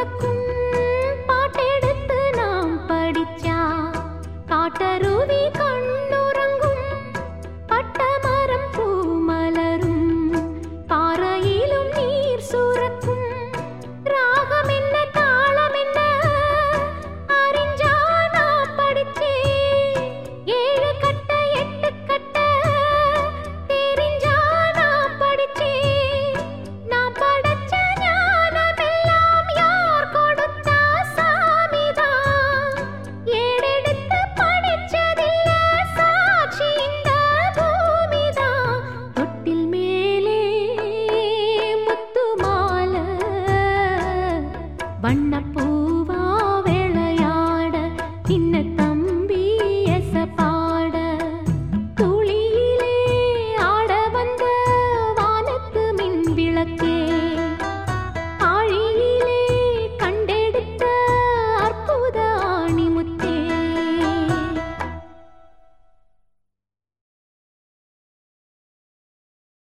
பிறக்கும் வண்ணப்பூ